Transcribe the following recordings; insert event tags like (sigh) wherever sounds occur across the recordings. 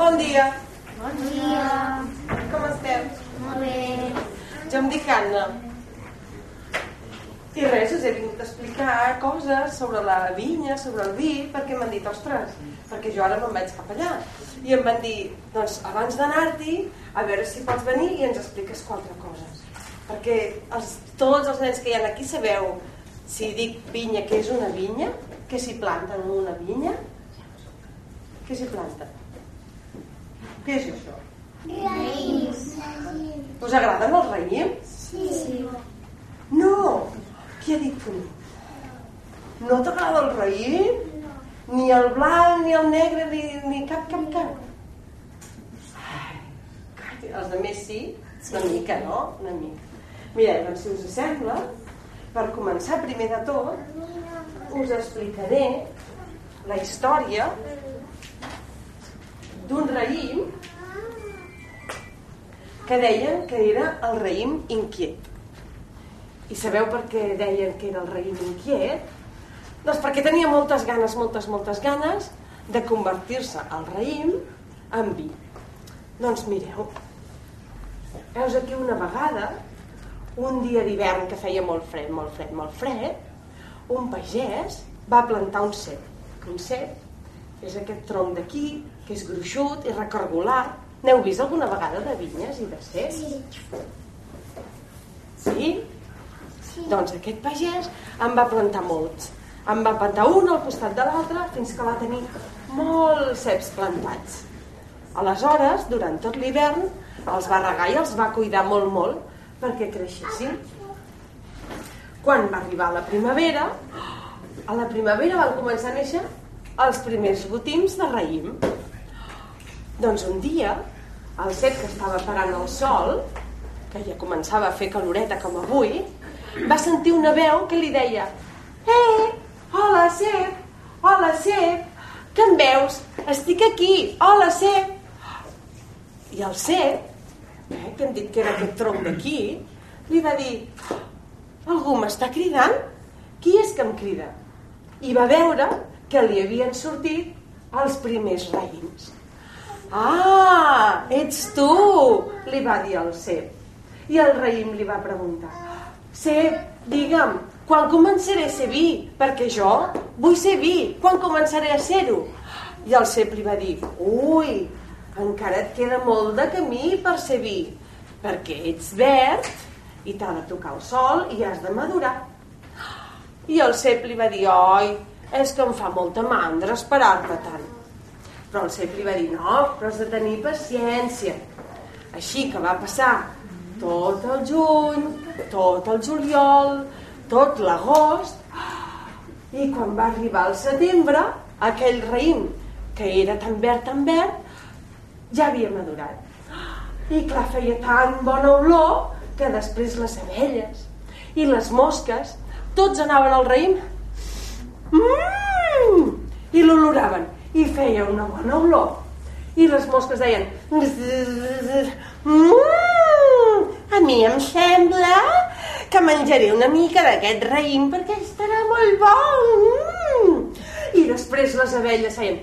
Bon dia. Bon dia. Com esteu? Molt bé. Jo em dic Anna. I res, us he vingut a explicar coses sobre la vinya, sobre el vi, perquè m'han dit, ostres, perquè jo ara em vaig cap allà. I em van dir, doncs abans d'anar-t'hi, a veure si pots venir i ens expliques quatre coses. Perquè els, tots els nens que hi ha aquí sabeu si dic vinya, què és una vinya? Què s'hi planten en una vinya? Què s'hi planta? Què és això? Raïms. Us agraden els raïms? Sí. No! Qui ha dit que no? No t'agrada el raïm? Ni el blanc, ni el negre, ni, ni cap, cap, cap. Ai, calla, els de més sí, una mica, no? Una mica. Mireu, doncs si us sembla, per començar primer de tot, us explicaré la història d'un raïm que deien que era el raïm inquiet. I sabeu per què deien que era el raïm inquiet? Doncs perquè tenia moltes ganes, moltes, moltes ganes de convertir-se el raïm en vi. Doncs mireu, veus aquí una vegada, un dia d'hivern que feia molt fred, molt fred, molt fred, un pagès va plantar un cep. Un cep és aquest tronc d'aquí, que és gruixut i recargolar. N'heu vist alguna vegada de vinyes i de ceps? Sí? Sí. Doncs aquest pagès en va plantar molts. En va plantar un al costat de l'altre fins que va tenir molts ceps plantats. Aleshores, durant tot l'hivern, els va regar i els va cuidar molt, molt perquè creixessin. Quan va arribar la primavera, a la primavera van començar a néixer els primers gotims de raïm. Doncs un dia, el cep que estava parant el sol, que ja començava a fer caloreta com avui, va sentir una veu que li deia Eh, hola cep, hola cep, que em veus? Estic aquí, hola cep. I el cep, eh, que hem dit que era aquest tronc d'aquí, li va dir algú m'està cridant? Qui és que em crida? I va veure que li havien sortit els primers raïms. Ah, ets tu, li va dir el cep. I el raïm li va preguntar, cep, digue'm, quan començaré a ser vi? Perquè jo vull ser vi, quan començaré a ser-ho? I el cep li va dir, ui, encara et queda molt de camí per ser vi, perquè ets verd i t'ha de tocar el sol i has de madurar. I el cep li va dir, oi, és que em fa molta mandra esperar-te tant. Però el cep li va dir, no, però has de tenir paciència. Així que va passar tot el juny, tot el juliol, tot l'agost, i quan va arribar el setembre, aquell raïm, que era tan verd, tan verd, ja havia madurat. I clar, feia tan bona olor que després les abelles i les mosques, tots anaven al raïm mm! i l'oloraven i feia una bona olor. I les mosques deien mm! a mi em sembla que menjaré una mica d'aquest raïm perquè estarà molt bo. Mm! I després les abelles feien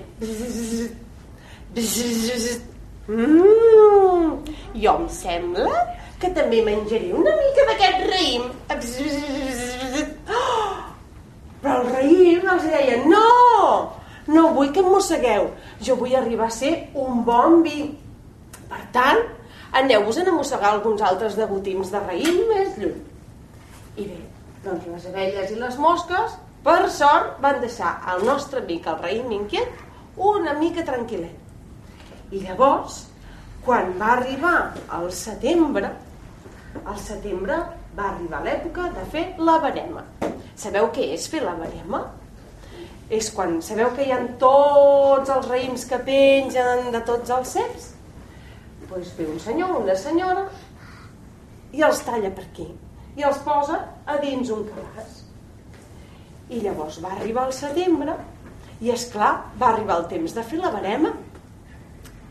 mm! jo em sembla que també menjaré una mica d'aquest raïm. Però el raïm els deia, no, no vull que em mossegueu, jo vull arribar a ser un bon vi. Per tant, aneu-vos a mossegar alguns altres degotims de raïm més lluny. I bé, doncs les abelles i les mosques, per sort, van deixar el nostre amic, el raïm inquiet, una mica tranquil·let. I llavors, quan va arribar el setembre, al setembre va arribar l'època de fer la verema. Sabeu què és fer la verema? És quan sabeu que hi ha tots els raïms que pengen de tots els ceps? Doncs pues ve un senyor, una senyora, i els talla per aquí, i els posa a dins un cabàs. I llavors va arribar el setembre, i és clar, va arribar el temps de fer la verema,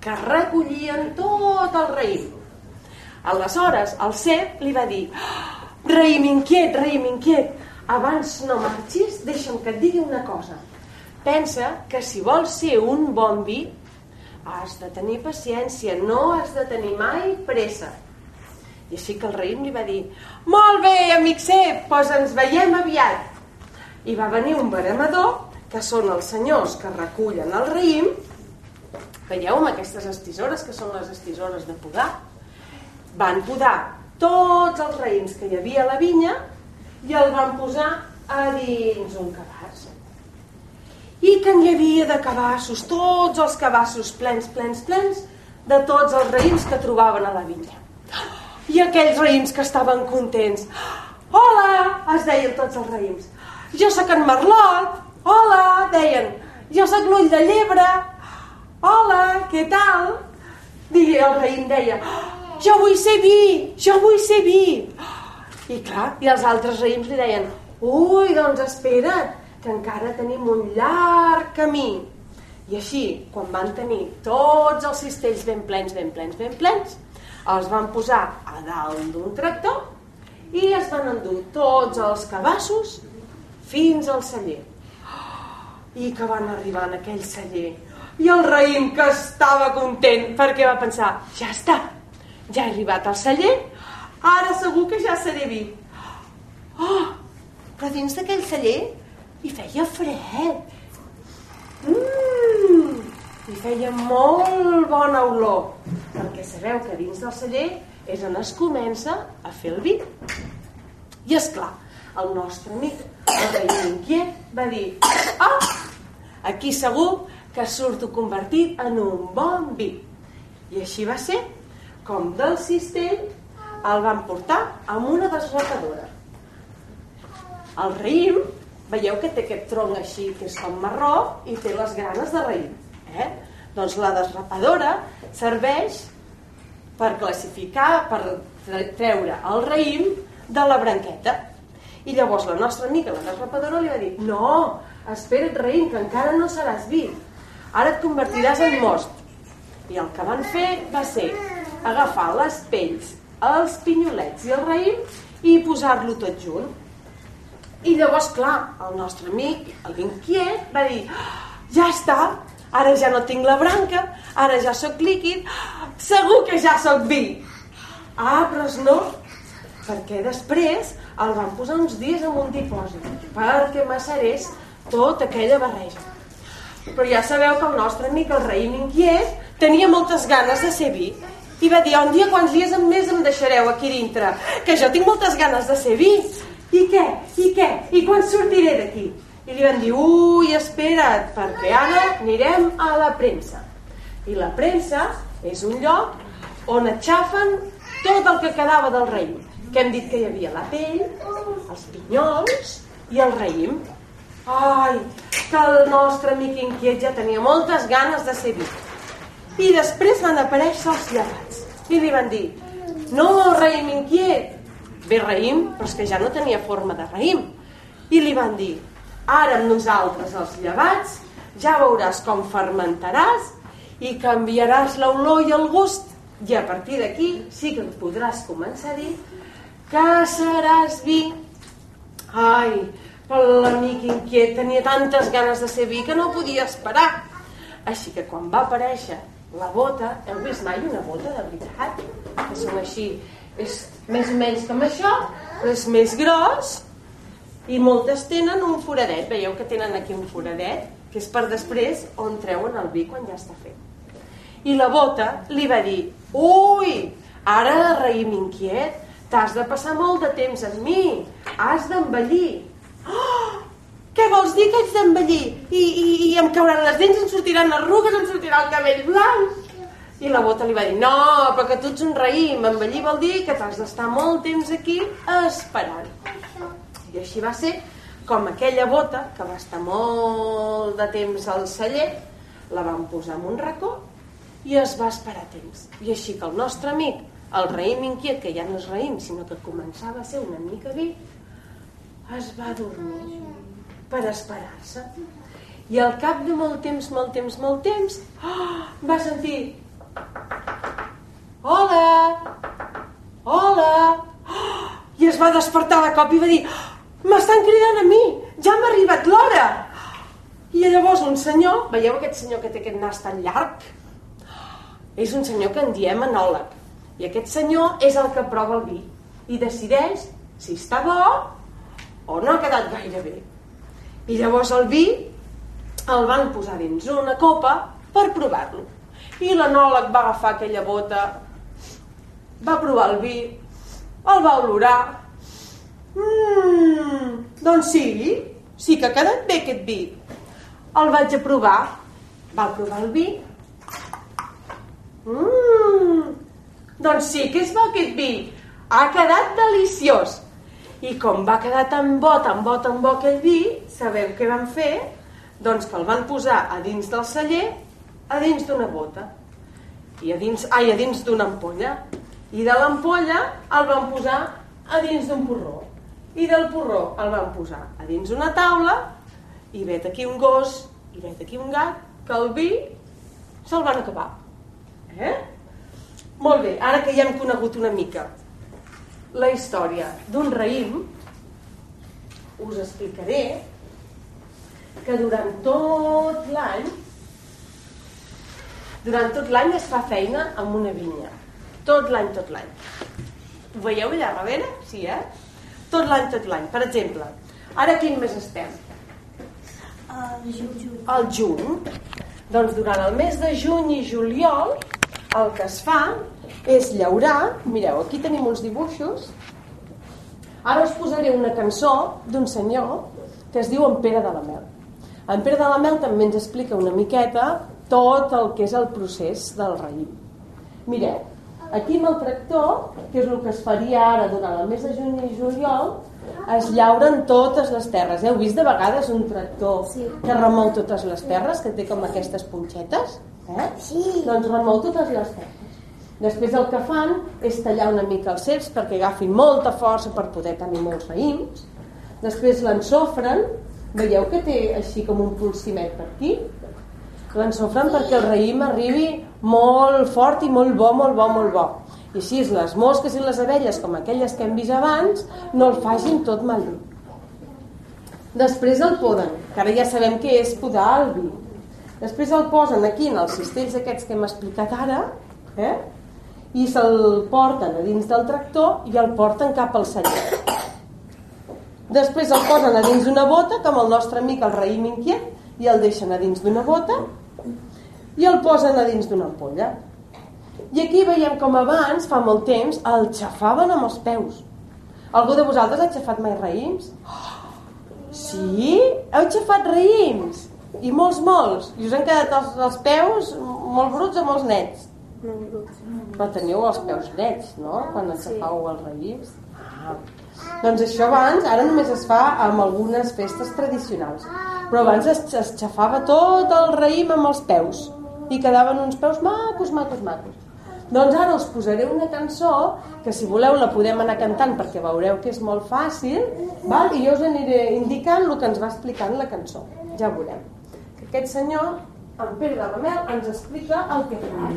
que recollien tot el raïm. Aleshores, el cep li va dir "Ah, raïm inquiet, raïm inquiet, abans no marxis, deixa'm que et digui una cosa. Pensa que si vols ser un bon vi, has de tenir paciència, no has de tenir mai pressa. I així que el raïm li va dir, molt bé, amic cep, doncs ens veiem aviat. I va venir un veremador, que són els senyors que recullen el raïm, veieu amb aquestes estisores, que són les estisores de podar, van podar tots els raïms que hi havia a la vinya i el van posar a dins un cabàs. I que n'hi havia de cabassos, tots els cabassos plens, plens, plens, de tots els raïms que trobaven a la vinya. I aquells raïms que estaven contents. Hola, es deien tots els raïms. Jo sóc en Marlot. Hola, deien. Jo sóc l'ull de llebre. Hola, què tal? Digui, el raïm deia, jo vull ser vi, jo vull ser vi. I clar, i els altres raïms li deien, ui, doncs espera't, que encara tenim un llarg camí. I així, quan van tenir tots els cistells ben plens, ben plens, ben plens, els van posar a dalt d'un tractor i es van endur tots els cabassos fins al celler. I que van arribar en aquell celler. I el raïm que estava content perquè va pensar, ja està, ja he arribat al celler, ara segur que ja seré vi. Oh, però dins d'aquell celler hi feia fred. Mmm, hi feia molt bona olor, perquè sabeu que dins del celler és on es comença a fer el vi. I és clar, el nostre amic, el rei inquiet, va dir ah, aquí segur que surto convertit en un bon vi. I així va ser, com del cistell el van portar amb una desratadora. El raïm, veieu que té aquest tronc així, que és com marró, i té les granes de raïm. Eh? Doncs la desrapadora serveix per classificar, per treure el raïm de la branqueta. I llavors la nostra amiga, la desrapadora, li va dir no, espera't raïm, que encara no seràs vi. Ara et convertiràs en most. I el que van fer va ser agafar les pells, els pinyolets i el raïm i posar-lo tot junt. I llavors, clar, el nostre amic, l'inquiet, va dir ja està, ara ja no tinc la branca, ara ja sóc líquid, segur que ja sóc vi. Ah, però no, perquè després el van posar uns dies en un dipòsit perquè macerés tota aquella barreja. Però ja sabeu que el nostre amic, el raïm inquiet, tenia moltes ganes de ser vi i va dir, un dia quants dies més em deixareu aquí dintre? Que jo tinc moltes ganes de ser vi. I què? I què? I quan sortiré d'aquí? I li van dir, ui, espera't, perquè ara anirem a la premsa. I la premsa és un lloc on aixafen tot el que quedava del raïm. Que hem dit que hi havia la pell, els pinyols i el raïm. Ai, que el nostre amic inquiet ja tenia moltes ganes de ser vi. I després van aparèixer els llevats. I li van dir, no, raïm inquiet. Bé, raïm, però és que ja no tenia forma de raïm. I li van dir, ara amb nosaltres els llevats, ja veuràs com fermentaràs i canviaràs l'olor i el gust. I a partir d'aquí sí que podràs començar a dir que seràs vi. Ai, però l'amic inquiet tenia tantes ganes de ser vi que no podia esperar. Així que quan va aparèixer la bota, heu vist mai una bota de veritat? Que són així, és més o menys com això, però és més gros i moltes tenen un foradet. Veieu que tenen aquí un foradet, que és per després on treuen el vi quan ja està fet. I la bota li va dir, ui, ara raïm inquiet, t'has de passar molt de temps amb mi, has d'envellir. Oh, què vols dir que haig d'envellir? I, i, I em cauran les dents, em sortiran arrugues, em sortirà el cabell blanc. I la bota li va dir, no, però que tu ets un raïm, envellir vol dir que t'has d'estar molt temps aquí esperant. I així va ser com aquella bota, que va estar molt de temps al celler, la van posar en un racó i es va esperar temps. I així que el nostre amic, el raïm inquiet, que ja no és raïm, sinó que començava a ser una mica vi, es va dormir per esperar-se. I al cap de molt temps, molt temps, molt temps, (gasps) oh, va sentir Hola! Hola! Oh, (gasps) I es va despertar de cop i va dir M'estan cridant a mi! Ja m'ha arribat l'hora! I llavors un senyor, veieu aquest senyor que té aquest nas tan llarg? (gasps) és un senyor que en diem enòleg. I aquest senyor és el que prova el vi i decideix si està bo o no ha quedat gaire bé. I llavors el vi el van posar dins una copa per provar-lo. I l'enòleg va agafar aquella bota, va provar el vi, el va olorar. Mmm, doncs sí, sí que ha quedat bé aquest vi. El vaig a provar. Va provar el vi. Mmm, doncs sí que és bo aquest vi. Ha quedat deliciós. I com va quedar tan bo, tan bo, tan bo aquell vi, sabeu què van fer? Doncs que el van posar a dins del celler, a dins d'una bota. I a dins, ai, a dins d'una ampolla. I de l'ampolla el van posar a dins d'un porró. I del porró el van posar a dins d'una taula i vet aquí un gos i vet aquí un gat que el vi se'l van acabar. Eh? Molt bé, ara que ja hem conegut una mica la història d'un raïm, us explicaré que durant tot l'any durant tot l'any es fa feina amb una vinya. Tot l'any, tot l'any. Ho veieu allà darrere? Sí, eh? Tot l'any, tot l'any. Per exemple, ara quin mes estem? El juny. El juny. Doncs durant el mes de juny i juliol el que es fa és llaurar, mireu, aquí tenim uns dibuixos, ara us posaré una cançó d'un senyor que es diu en Pere de la Mel. En Pere de la Mel també ens explica una miqueta tot el que és el procés del raïm. Mireu, aquí amb el tractor, que és el que es faria ara durant el mes de juny i juliol, es llauren totes les terres. Heu vist de vegades un tractor Sí. que remou totes les terres, que té com aquestes punxetes? Eh? Sí. Doncs remou totes les terres. Després el que fan és tallar una mica els ceps perquè agafin molta força per poder tenir molts raïms. Després l'ensofren, veieu que té així com un pulsimet per aquí? L'ensofren perquè el raïm arribi molt fort i molt bo, molt bo, molt bo. I així les mosques i les abelles, com aquelles que hem vist abans, no el facin tot malbé. Després el poden, que ara ja sabem què és podar el vi. Després el posen aquí en els cistells aquests que hem explicat ara, eh? I se'l porten a dins del tractor i el porten cap al celler. Després el posen a dins d'una bota, com el nostre amic el raïm inquiet, i el deixen a dins d'una bota i el posen a dins d'una ampolla. I aquí veiem com abans, fa molt temps, el xafaven amb els peus. Algú de vosaltres ha xafat mai raïms? Sí? Heu xafat raïms? I molts, molts. I us han quedat els, els peus molt bruts o molts nets? Però teniu els peus nets, no? Quan aixafau els raïms. Ah. Doncs això abans, ara només es fa amb algunes festes tradicionals. Però abans es, es xafava tot el raïm amb els peus. I quedaven uns peus macos, macos, macos. Doncs ara us posaré una cançó que si voleu la podem anar cantant perquè veureu que és molt fàcil val? i jo us aniré indicant el que ens va explicant la cançó. Ja veurem. Que aquest senyor, en Pere de la Mel, ens explica el que fa.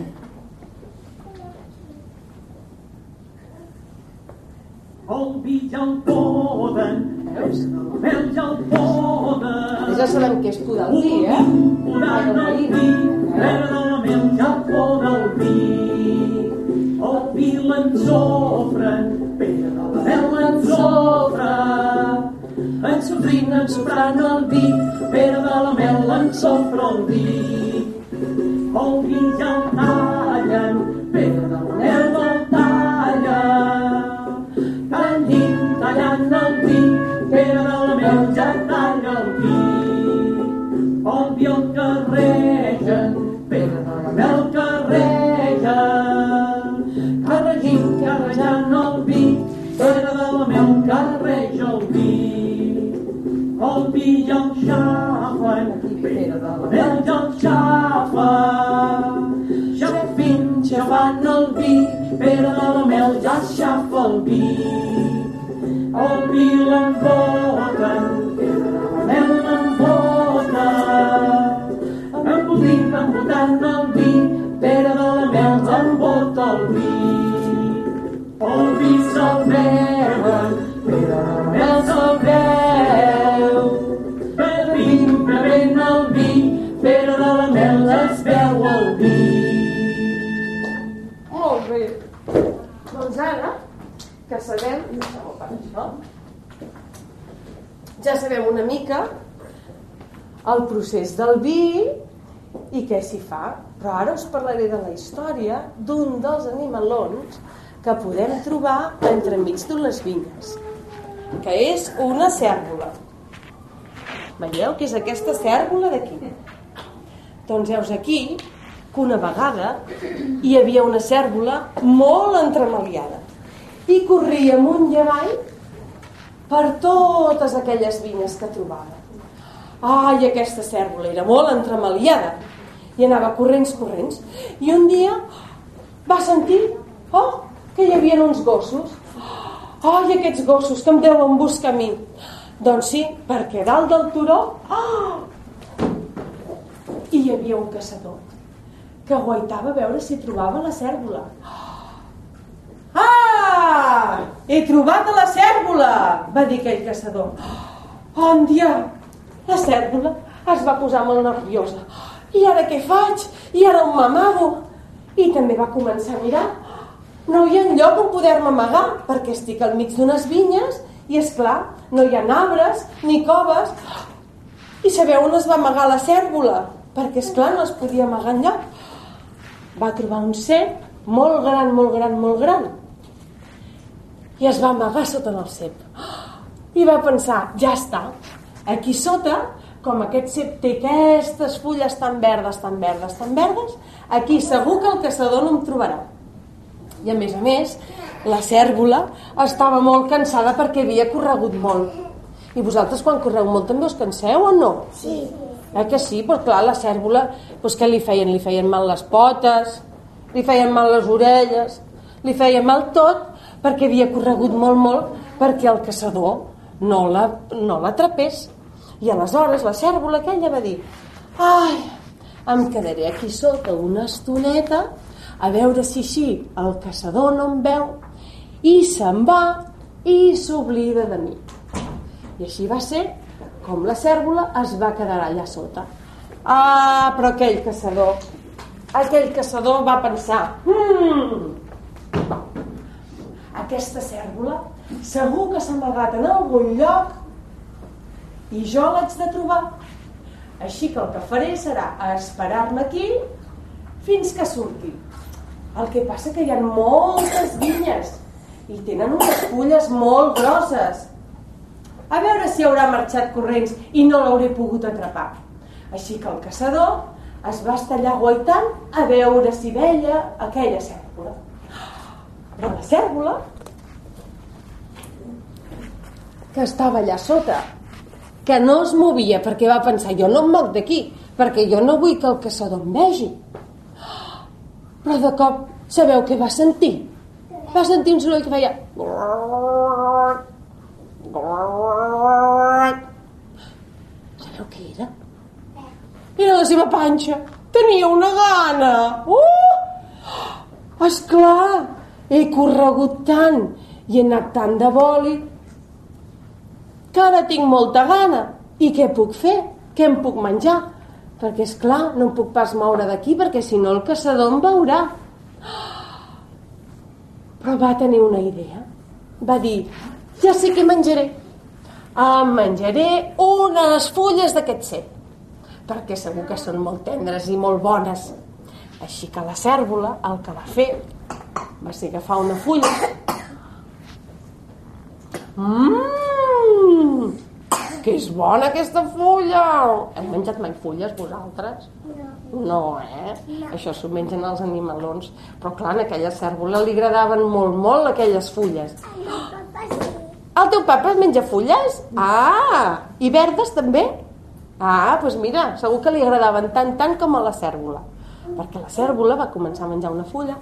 El vi ja el poden, Veus? el mel ja el poden. Ja sabem què és podar el vi, eh? Podant el vi, perdre la mel ja el poda el vi. El vi l'ensofren, pere de la mel l'ensofra. Ensofrint, ensofrant el vi, pere de la mel l'ensofra el vi. Embotant el vi, de la mel embota el vi. El vi se'l beuen, pere de la mel se'l beu. Bevint, bevent el vi, pere de la mel es beu el vi. ara que sabem... No. Ja sabem una mica el procés del vi i què s'hi fa. Però ara us parlaré de la història d'un dels animalons que podem trobar entremig d'unes vinyes, que és una cèrvola. Veieu que és aquesta cèrvola d'aquí? Doncs heus aquí que una vegada hi havia una cèrvola molt entremaliada i corria amunt i avall per totes aquelles vinyes que trobava. Ai, aquesta cèrvola era molt entremaliada i anava corrents, corrents. I un dia va sentir oh, que hi havia uns gossos. Ai, aquests gossos que em deuen buscar a mi. Doncs sí, perquè dalt del turó oh, hi havia un caçador que guaitava a veure si trobava la cèrvola. Ah! He trobat la cèrvola! va dir aquell caçador. Oh, dia! La cèrvola es va posar molt nerviosa. I ara què faig? I ara on m'amago? I també va començar a mirar. No hi ha lloc on poder-me amagar, perquè estic al mig d'unes vinyes i, és clar, no hi ha arbres ni coves. I sabeu on es va amagar la cèrvola? Perquè, és clar, no es podia amagar enlloc. Va trobar un cep molt gran, molt gran, molt gran. I es va amagar sota el cep. I va pensar, ja està, aquí sota com aquest cep té aquestes fulles tan verdes, tan verdes, tan verdes, aquí segur que el caçador no em trobarà. I a més a més, la cèrvola estava molt cansada perquè havia corregut molt. I vosaltres quan correu molt també us canseu o no? Sí. Eh que sí? Però clar, la cèrvola, doncs què li feien? Li feien mal les potes, li feien mal les orelles, li feien mal tot perquè havia corregut molt, molt perquè el caçador no l'atrapés. La, no i aleshores la cèrvola aquella va dir ai, em quedaré aquí sota una estoneta a veure si així el caçador no em veu i se'n va i s'oblida de mi. I així va ser com la cèrvola es va quedar allà sota. Ah, però aquell caçador, aquell caçador va pensar, hmm, aquesta cèrvola segur que s'ha amagat en algun lloc i jo l'haig de trobar. Així que el que faré serà esperar-me aquí fins que surti. El que passa que hi ha moltes vinyes i tenen unes fulles molt grosses. A veure si haurà marxat corrents i no l'hauré pogut atrapar. Així que el caçador es va estar allà guaitant a veure si veia aquella cèrvola. Però la cèrvola, que estava allà sota que no es movia perquè va pensar jo no em moc d'aquí perquè jo no vull que el caçador em vegi però de cop sabeu què va sentir? va sentir un soroll que feia sabeu què era? era la seva panxa tenia una gana uh! esclar he corregut tant i he anat tant de bòlit que ara tinc molta gana. I què puc fer? Què em puc menjar? Perquè, és clar, no em puc pas moure d'aquí perquè si no el caçador em veurà. Però va tenir una idea. Va dir, ja sé què menjaré. Em menjaré unes fulles d'aquest cep perquè segur que són molt tendres i molt bones. Així que la cèrvola el que va fer va ser agafar una fulla. Mmm, que és bona aquesta fulla! Heu menjat mai fulles vosaltres? No. No, eh? No. Això s'ho mengen els animalons. Però clar, a aquella cèrvola li agradaven molt, molt aquelles fulles. El teu papa menja fulles? Ah! I verdes també? Ah, doncs mira, segur que li agradaven tant, tant com a la cèrvola. Perquè la cèrvola va començar a menjar una fulla.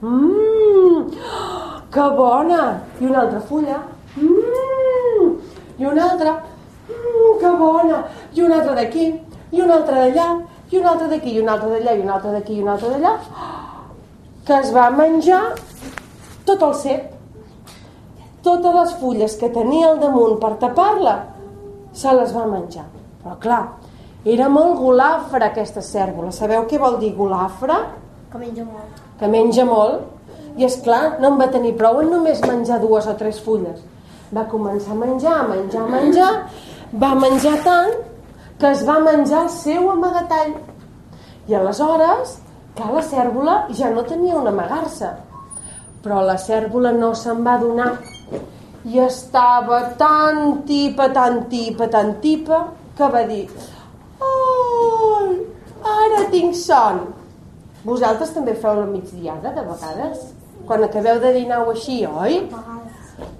Mmm, que bona! I una altra fulla. I una altra, mmm, que bona, i una altra d'aquí, i una altra d'allà, i una altra d'aquí, i una altra d'allà, i una altra d'aquí, i una altra d'allà, que es va menjar tot el cep. Totes les fulles que tenia al damunt per tapar-la, se les va menjar. Però clar, era molt golafra aquesta cèrvola. Sabeu què vol dir golafra? Que menja molt. que menja molt, i és clar, no en va tenir prou en només menjar dues o tres fulles. Va començar a menjar, a menjar, a menjar, va menjar tant que es va menjar el seu amagatall. I aleshores, clar, la cèrvola ja no tenia on amagar-se. Però la cèrvola no se'n va donar i estava tan tipa, tan tipa, tan tipa que va dir Ai, ara tinc son. Vosaltres també feu la migdiada de vegades? Quan acabeu de dinar o així, oi?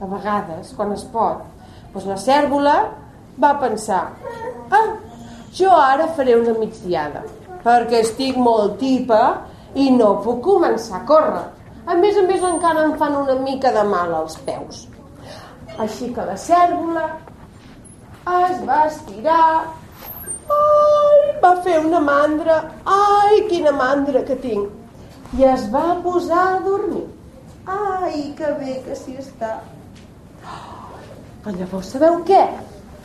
A vegades. Quan es pot. Doncs la cèrvola va pensar ah, jo ara faré una migdiada perquè estic molt tipa i no puc començar a córrer. A més a més encara em fan una mica de mal als peus. Així que la cèrvola es va estirar Ai, va fer una mandra. Ai, quina mandra que tinc. I es va posar a dormir. Ai, que bé que s'hi està. Però llavors sabeu què?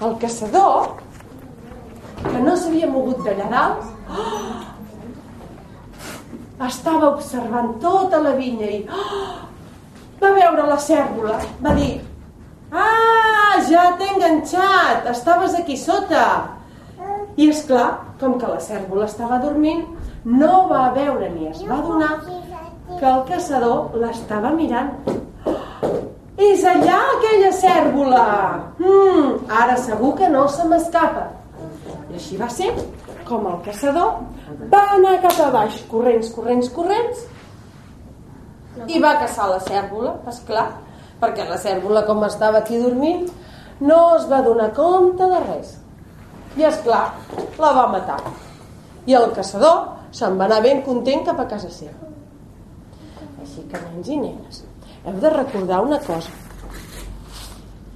El caçador, que no s'havia mogut d'allà dalt, (gasps) estava observant tota la vinya i (gasps) va veure la cèrvola. Va dir, ah, ja t'he enganxat, estaves aquí sota. I és clar, com que la cèrvola estava dormint, no va veure ni es va donar que el caçador l'estava mirant. És allà aquella cèrvola! Mm, ara segur que no se m'escapa. I així va ser com el caçador va anar cap a baix, corrents, corrents, corrents, i va caçar la cèrvola, és clar, perquè la cèrvola, com estava aquí dormint, no es va donar compte de res. I és clar, la va matar. I el caçador se'n va anar ben content cap a casa seva. Que, nens i nenes, heu de recordar una cosa.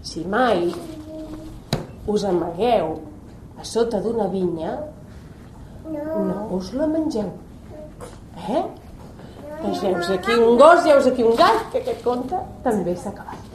Si mai us amagueu a sota d'una vinya, no us la mengeu. Eh? Heus aquí un gos heus aquí un gat, que aquest conte també s'ha acabat.